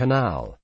canal.